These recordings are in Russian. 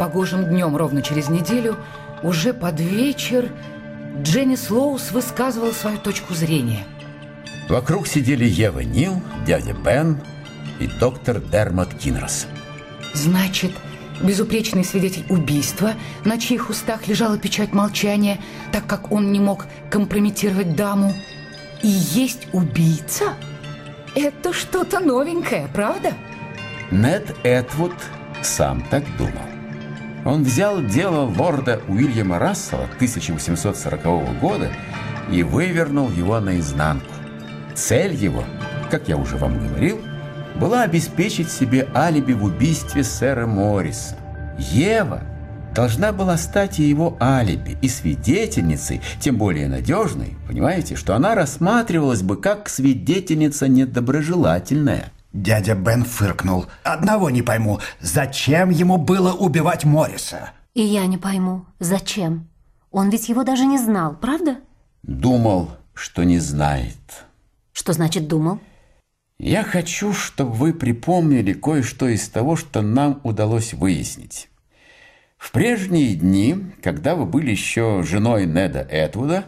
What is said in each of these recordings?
Погожим днем ровно через неделю, уже под вечер, Дженни Слоус высказывал свою точку зрения. Вокруг сидели Ева Нил, дядя Бен и доктор Дермат Кинрос. Значит, безупречный свидетель убийства, на чьих устах лежала печать молчания, так как он не мог компрометировать даму, и есть убийца? Это что-то новенькое, правда? Нед Этвуд сам так думал. Он взял дело лорда Уильяма Рассела 1840 года и вывернул его наизнанку. Цель его, как я уже вам говорил, была обеспечить себе алиби в убийстве сэра Морриса. Ева должна была стать и его алиби, и свидетельницей, тем более надежной, понимаете, что она рассматривалась бы как свидетельница недоброжелательная. Дядя Бен фыркнул. Одного не пойму, зачем ему было убивать Морриса? И я не пойму, зачем? Он ведь его даже не знал, правда? Думал, что не знает. Что значит «думал»? Я хочу, чтобы вы припомнили кое-что из того, что нам удалось выяснить. В прежние дни, когда вы были еще женой Неда Этвуда,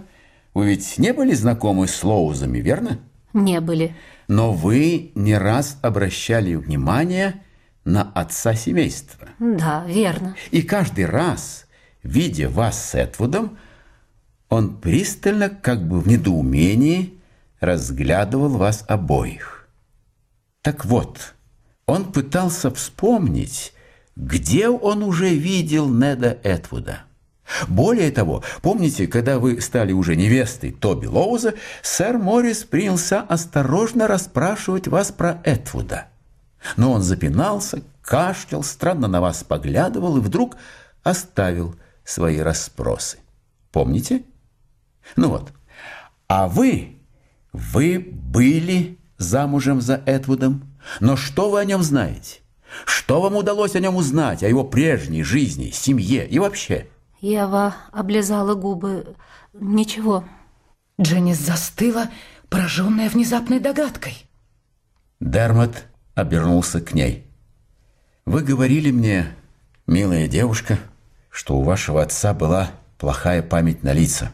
вы ведь не были знакомы с Лоузами, верно? Не были. Но вы не раз обращали внимание на отца семейства. Да, верно. И каждый раз, видя вас с Этвудом, он пристально, как бы в недоумении, разглядывал вас обоих. Так вот, он пытался вспомнить, где он уже видел Неда Этвуда. Более того, помните, когда вы стали уже невестой Тоби Лоуза, сэр Моррис принялся осторожно расспрашивать вас про Этвуда. Но он запинался, кашлял, странно на вас поглядывал и вдруг оставил свои расспросы. Помните? Ну вот. А вы, вы были замужем за Эдвудом. Но что вы о нем знаете? Что вам удалось о нем узнать, о его прежней жизни, семье и вообще? Ева облизала губы. Ничего. Дженнис застыла, пораженная внезапной догадкой. Дермат обернулся к ней. «Вы говорили мне, милая девушка, что у вашего отца была плохая память на лица.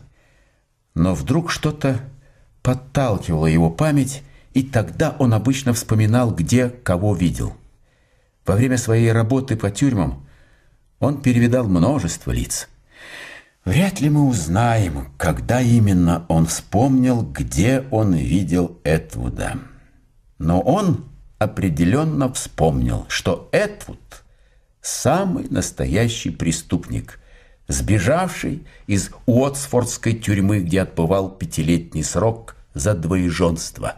Но вдруг что-то подталкивало его память и тогда он обычно вспоминал, где кого видел. Во время своей работы по тюрьмам он перевидал множество лиц. Вряд ли мы узнаем, когда именно он вспомнил, где он видел Этвуда. Но он определенно вспомнил, что Этвуд – самый настоящий преступник, сбежавший из Уотсфордской тюрьмы, где отбывал пятилетний срок за двоеженство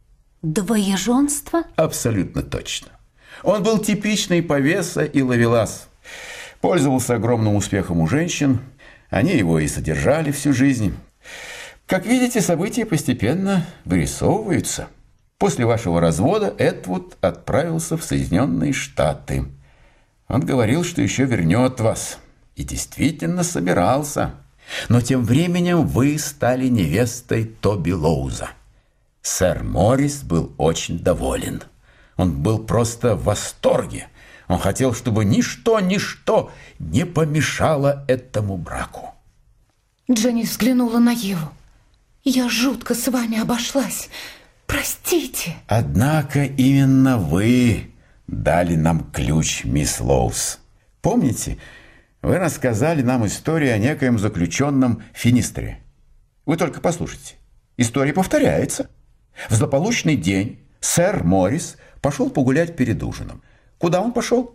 – Двоеженство? Абсолютно точно. Он был типичный повеса и ловелас. Пользовался огромным успехом у женщин. Они его и содержали всю жизнь. Как видите, события постепенно вырисовываются. После вашего развода Эдвуд отправился в Соединенные Штаты. Он говорил, что еще вернет вас. И действительно собирался. Но тем временем вы стали невестой Тоби Лоуза. Сэр Моррис был очень доволен. Он был просто в восторге. Он хотел, чтобы ничто, ничто не помешало этому браку. Дженни взглянула на Еву. «Я жутко с вами обошлась. Простите». Однако именно вы дали нам ключ, мисс Лоус. Помните, вы рассказали нам историю о некоем заключенном Финистре. Вы только послушайте. История повторяется. В злополучный день сэр Моррис пошел погулять перед ужином. Куда он пошел?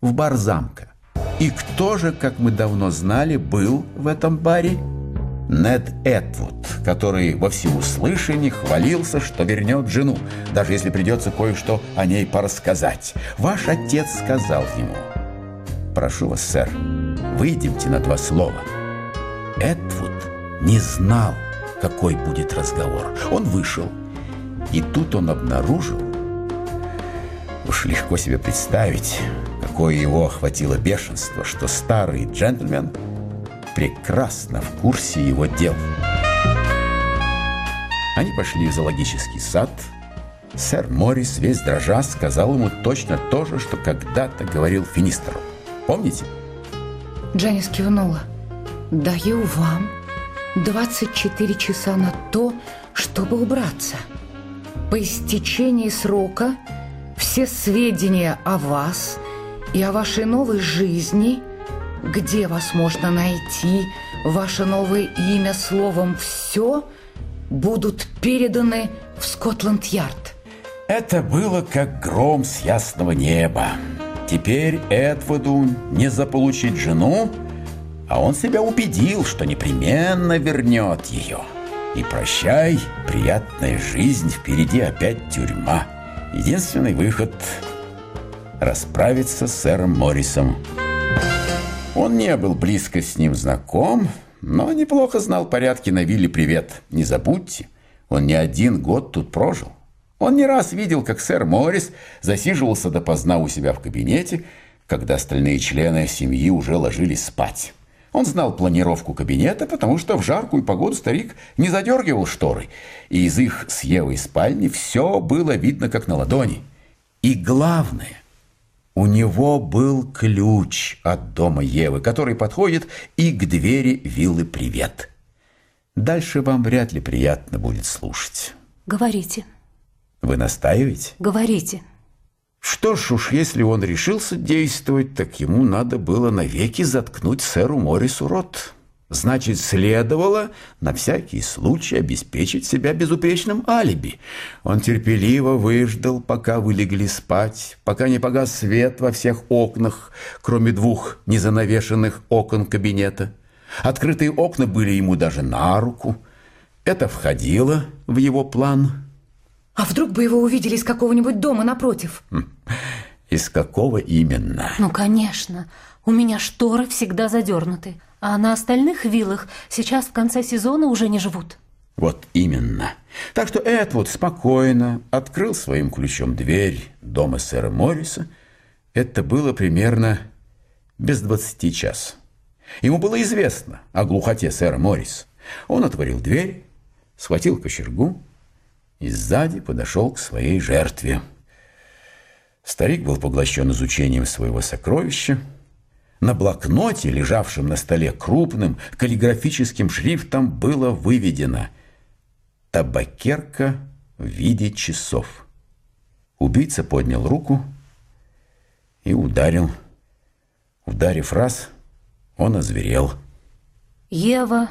В бар замка. И кто же, как мы давно знали, был в этом баре? Нед Этвуд, который во всеуслышание хвалился, что вернет жену, даже если придется кое-что о ней порассказать. Ваш отец сказал ему, «Прошу вас, сэр, выйдемте на два слова». Этвуд не знал, какой будет разговор. Он вышел, и тут он обнаружил, уж легко себе представить, какое его охватило бешенство, что старый джентльмен прекрасно в курсе его дел. Они пошли в зоологический сад. Сэр Моррис, весь дрожа, сказал ему точно то же, что когда-то говорил Финистеру. Помните? Джанис кивнула. Даю вам 24 часа на то, чтобы убраться. По истечении срока все сведения о вас и о вашей новой жизни, где вас можно найти, ваше новое имя, словом «все», будут переданы в Скотланд-Ярд. Это было как гром с ясного неба. Теперь Эдварду не заполучить жену, а он себя убедил, что непременно вернет ее. И прощай, приятная жизнь, впереди опять тюрьма. Единственный выход – расправиться с сэром Моррисом. Он не был близко с ним знаком, но неплохо знал порядки на вилле «Привет». Не забудьте, он не один год тут прожил. Он не раз видел, как сэр Моррис засиживался допоздна у себя в кабинете, когда остальные члены семьи уже ложились спать. Он знал планировку кабинета, потому что в жаркую погоду старик не задергивал шторы, и из их с Евой спальни все было видно как на ладони. И главное, у него был ключ от дома Евы, который подходит и к двери виллы «Привет». Дальше вам вряд ли приятно будет слушать. Говорите. Вы настаиваете? Говорите. Что ж уж, если он решился действовать, так ему надо было навеки заткнуть сэру Моррису рот. Значит, следовало на всякий случай обеспечить себя безупречным алиби. Он терпеливо выждал, пока вы легли спать, пока не погас свет во всех окнах, кроме двух незанавешенных окон кабинета. Открытые окна были ему даже на руку. Это входило в его план – а вдруг бы его увидели из какого-нибудь дома напротив? Хм, из какого именно? Ну, конечно. У меня шторы всегда задернуты. А на остальных виллах сейчас в конце сезона уже не живут. Вот именно. Так что Эдвуд спокойно открыл своим ключом дверь дома сэра Морриса. Это было примерно без двадцати час. Ему было известно о глухоте сэра Морриса. Он отворил дверь, схватил кочергу, и сзади подошел к своей жертве. Старик был поглощен изучением своего сокровища. На блокноте, лежавшем на столе крупным каллиграфическим шрифтом, было выведено «Табакерка в виде часов». Убийца поднял руку и ударил. Ударив раз, он озверел. Ева,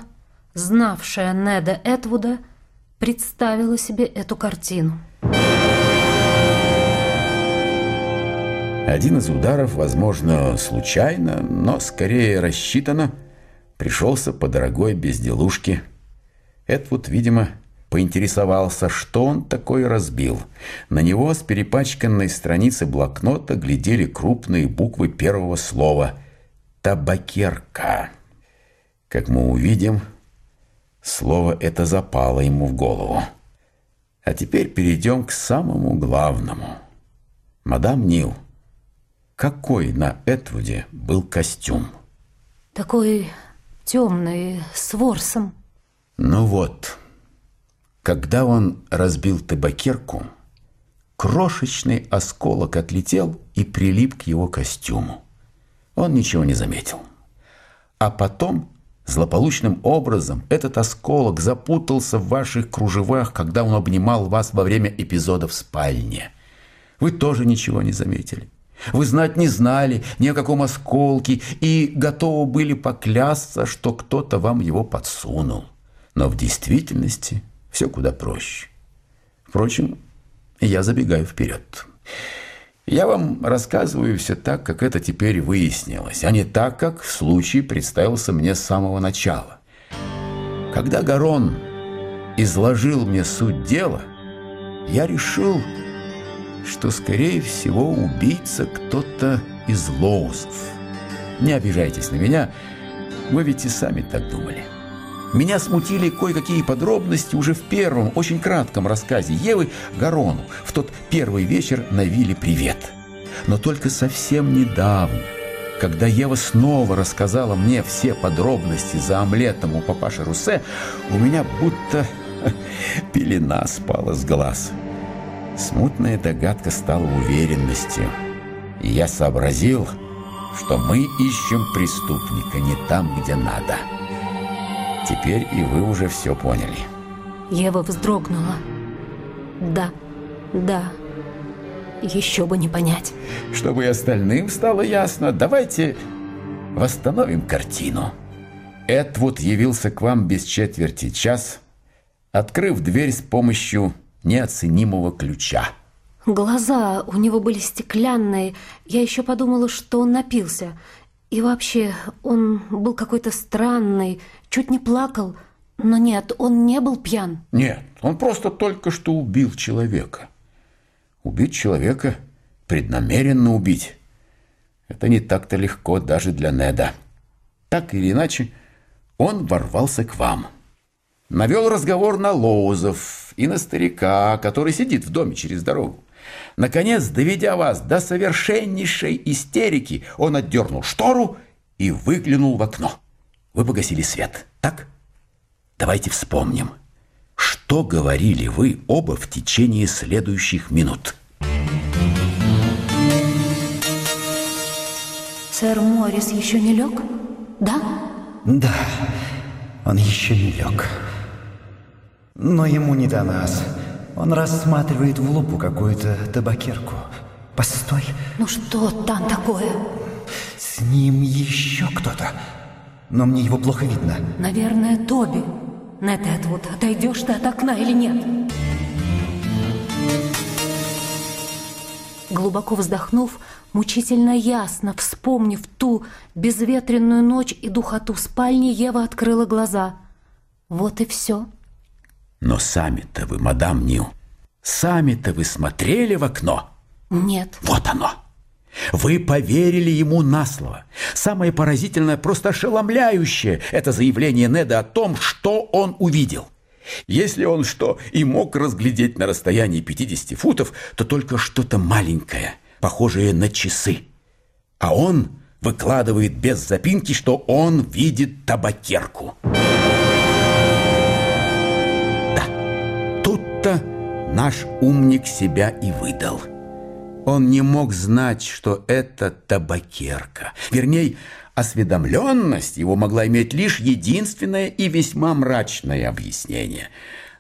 знавшая Неда Этвуда, представила себе эту картину. Один из ударов, возможно, случайно, но скорее рассчитано, пришелся по дорогой безделушке. Эдвуд, видимо, поинтересовался, что он такой разбил. На него с перепачканной страницы блокнота глядели крупные буквы первого слова «Табакерка». Как мы увидим, Слово это запало ему в голову. А теперь перейдем к самому главному. Мадам Нил, какой на Этвуде был костюм? Такой темный, с ворсом. Ну вот, когда он разбил табакерку, крошечный осколок отлетел и прилип к его костюму. Он ничего не заметил. А потом Злополучным образом этот осколок запутался в ваших кружевах, когда он обнимал вас во время эпизода в спальне. Вы тоже ничего не заметили. Вы знать не знали ни о каком осколке и готовы были поклясться, что кто-то вам его подсунул. Но в действительности все куда проще. Впрочем, я забегаю вперед. Я вам рассказываю все так, как это теперь выяснилось, а не так, как в случае представился мне с самого начала. Когда Гарон изложил мне суть дела, я решил, что, скорее всего, убийца кто-то из Лоузов. Не обижайтесь на меня, вы ведь и сами так думали. Меня смутили кое-какие подробности уже в первом, очень кратком рассказе Евы Гарону в тот первый вечер на вилле «Привет». Но только совсем недавно, когда Ева снова рассказала мне все подробности за омлетом у папаши Русе, у меня будто пелена спала с глаз. Смутная догадка стала уверенностью. И я сообразил, что мы ищем преступника не там, где надо. Теперь и вы уже все поняли. Ева вздрогнула. Да, да, еще бы не понять. Чтобы и остальным стало ясно, давайте восстановим картину. Эдвуд явился к вам без четверти час, открыв дверь с помощью неоценимого ключа. Глаза у него были стеклянные. Я еще подумала, что он напился. И вообще, он был какой-то странный, чуть не плакал. Но нет, он не был пьян. Нет, он просто только что убил человека. Убить человека, преднамеренно убить, это не так-то легко даже для Неда. Так или иначе, он ворвался к вам. Навел разговор на Лоузов и на старика, который сидит в доме через дорогу. Наконец, доведя вас до совершеннейшей истерики, он отдернул штору и выглянул в окно. Вы погасили свет, так? Давайте вспомним, что говорили вы оба в течение следующих минут. Сэр Моррис еще не лег? Да? Да, он еще не лег. Но ему не до нас. Он рассматривает в лупу какую-то табакерку. Постой. Ну что там такое? С ним еще кто-то. Но мне его плохо видно. Наверное, Тоби. Нет, Эдвуд, отойдешь ты от окна или нет? Глубоко вздохнув, мучительно ясно вспомнив ту безветренную ночь и духоту спальни, Ева открыла глаза. Вот и все. Но сами-то вы, мадам Нил, сами-то вы смотрели в окно? Нет. Вот оно. Вы поверили ему на слово. Самое поразительное, просто ошеломляющее, это заявление Неда о том, что он увидел. Если он что и мог разглядеть на расстоянии 50 футов, то только что-то маленькое, похожее на часы. А он выкладывает без запинки, что он видит табакерку. Тут-то наш умник себя и выдал. Он не мог знать, что это табакерка. Вернее, осведомленность его могла иметь лишь единственное и весьма мрачное объяснение.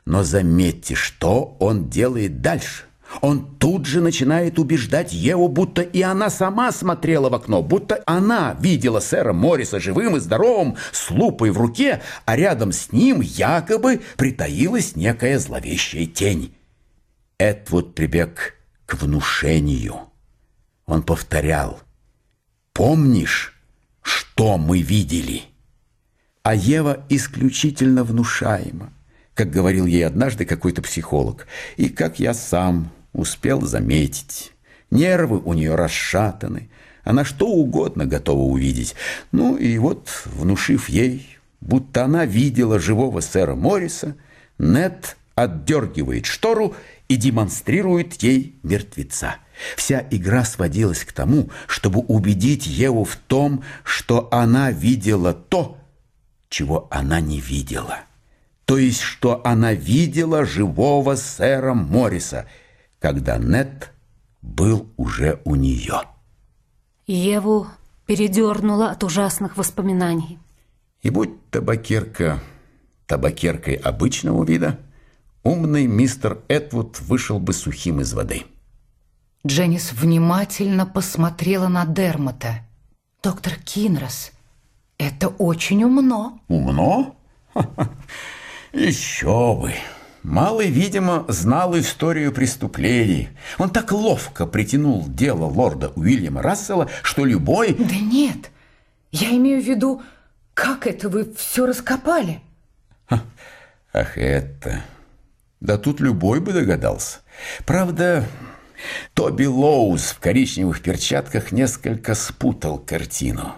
Но заметьте, что он делает дальше. Он тут же начинает убеждать Еву, будто и она сама смотрела в окно, будто она видела сэра Морриса живым и здоровым, с лупой в руке, а рядом с ним якобы притаилась некая зловещая тень. Эдвуд прибег внушению. Он повторял «Помнишь, что мы видели?» А Ева исключительно внушаема, как говорил ей однажды какой-то психолог, и как я сам успел заметить. Нервы у нее расшатаны, она что угодно готова увидеть. Ну и вот, внушив ей, будто она видела живого сэра Морриса, Нет отдергивает штору и демонстрирует ей мертвеца. Вся игра сводилась к тому, чтобы убедить Еву в том, что она видела то, чего она не видела. То есть, что она видела живого сэра Морриса – когда Нет был уже у нее. Еву передернула от ужасных воспоминаний. И будь табакерка табакеркой обычного вида, умный мистер Эдвуд вышел бы сухим из воды. Дженнис внимательно посмотрела на Дермота. «Доктор Кинрос, это очень умно». «Умно? Ха -ха. Еще бы!» Малый, видимо, знал историю преступлений. Он так ловко притянул дело лорда Уильяма Рассела, что любой... Да нет, я имею в виду, как это вы все раскопали? Ах, это... Да тут любой бы догадался. Правда, Тоби Лоуз в коричневых перчатках несколько спутал картину.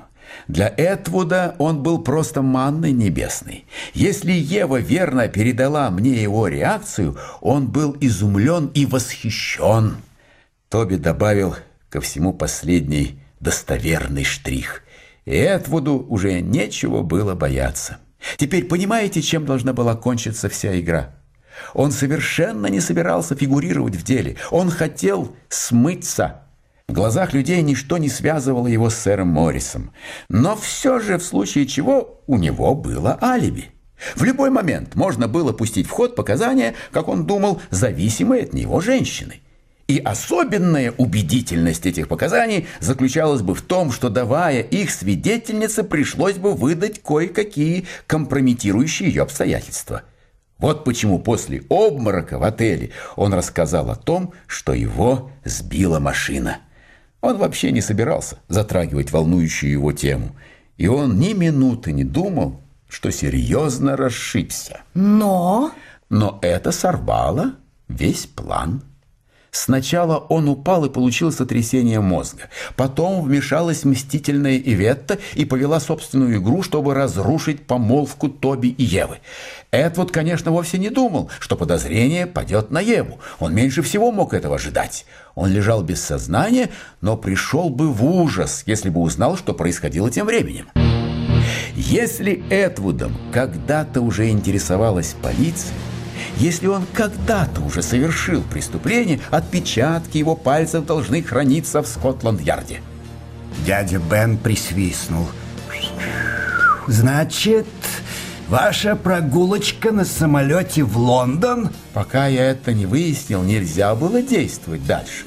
Для Этвуда он был просто манной небесной. Если Ева верно передала мне его реакцию, он был изумлен и восхищен. Тоби добавил ко всему последний достоверный штрих. И Этвуду уже нечего было бояться. Теперь понимаете, чем должна была кончиться вся игра? Он совершенно не собирался фигурировать в деле. Он хотел смыться. В глазах людей ничто не связывало его с сэром Моррисом. Но все же, в случае чего, у него было алиби. В любой момент можно было пустить в ход показания, как он думал, зависимой от него женщины. И особенная убедительность этих показаний заключалась бы в том, что, давая их свидетельнице, пришлось бы выдать кое-какие компрометирующие ее обстоятельства. Вот почему после обморока в отеле он рассказал о том, что его сбила машина. Он вообще не собирался затрагивать волнующую его тему, и он ни минуты не думал, что серьезно расшибся. Но... Но это сорвало весь план. Сначала он упал и получил сотрясение мозга. Потом вмешалась мстительная Иветта и повела собственную игру, чтобы разрушить помолвку Тоби и Евы. Эдвуд, конечно, вовсе не думал, что подозрение падет на Еву. Он меньше всего мог этого ожидать. Он лежал без сознания, но пришел бы в ужас, если бы узнал, что происходило тем временем. Если Эдвудом когда-то уже интересовалась полиция, если он когда-то уже совершил преступление, отпечатки его пальцев должны храниться в Скотланд-Ярде. Дядя Бен присвистнул. Значит, ваша прогулочка на самолете в Лондон? Пока я это не выяснил, нельзя было действовать дальше.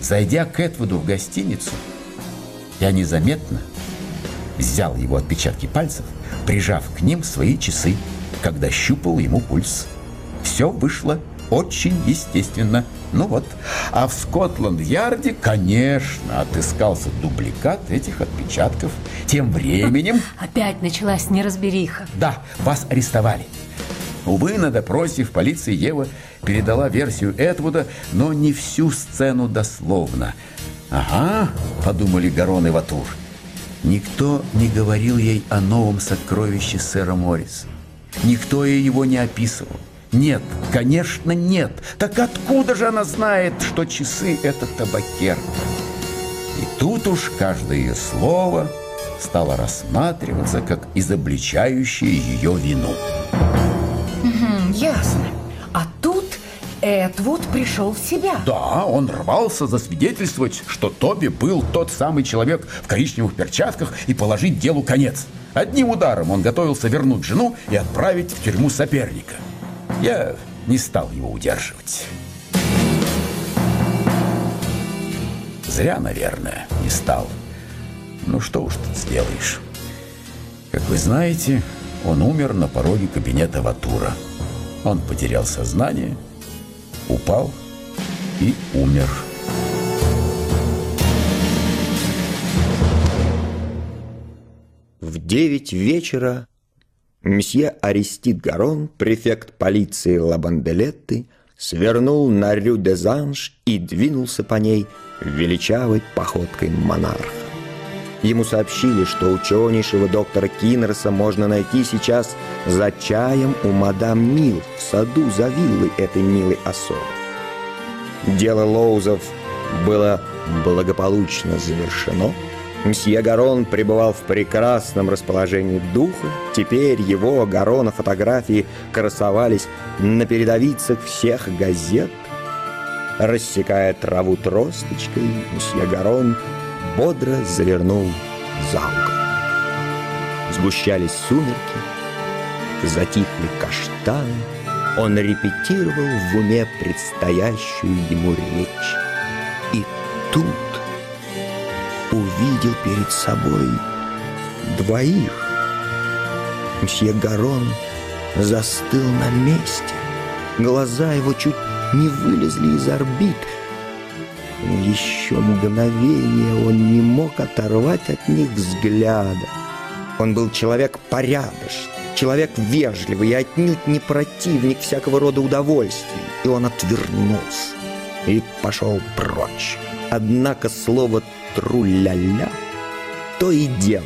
Зайдя к Этвуду в гостиницу, я незаметно взял его отпечатки пальцев, прижав к ним свои часы, когда щупал ему пульс. Все вышло очень естественно. Ну вот. А в Скотланд-Ярде, конечно, отыскался дубликат этих отпечатков. Тем временем... Опять началась неразбериха. Да, вас арестовали. Увы, на допросе в полиции Ева передала версию Эдвуда, но не всю сцену дословно. «Ага», — подумали Гарон и Ватур. Никто не говорил ей о новом сокровище сэра Морриса. Никто его не описывал. Нет, конечно, нет. Так откуда же она знает, что часы – это табакерка? И тут уж каждое ее слово стало рассматриваться как изобличающее ее вину. Угу, ясно. А тут Эдвуд пришел в себя. Да, он рвался засвидетельствовать, что Тоби был тот самый человек в коричневых перчатках и положить делу конец. Одним ударом он готовился вернуть жену и отправить в тюрьму соперника. Я не стал его удерживать. Зря, наверное, не стал. Ну что уж тут сделаешь. Как вы знаете, он умер на пороге кабинета Ватура. Он потерял сознание, упал и умер. В девять вечера Месье Аристид Гарон, префект полиции Лабанделетты, свернул на Рю-де-Занж и двинулся по ней величавой походкой монарха. Ему сообщили, что ученейшего доктора Киннерса можно найти сейчас за чаем у мадам Мил в саду за виллой этой милой особы. Дело Лоузов было благополучно завершено – Мсье Гарон пребывал в прекрасном расположении духа. Теперь его, Гарона, фотографии красовались на передовицах всех газет. Рассекая траву тросточкой, мсье Гарон бодро завернул за угол. Сгущались сумерки, затихли каштаны. Он репетировал в уме предстоящую ему речь. И тут увидел перед собой двоих. Мсье Гарон застыл на месте. Глаза его чуть не вылезли из орбит. Еще мгновение он не мог оторвать от них взгляда. Он был человек порядочный, человек вежливый и отнюдь не противник всякого рода удовольствий. И он отвернулся и пошел прочь. Однако слово тру-ля-ля, то и дело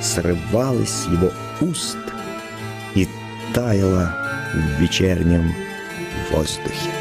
срывалось его уст и таяло в вечернем воздухе.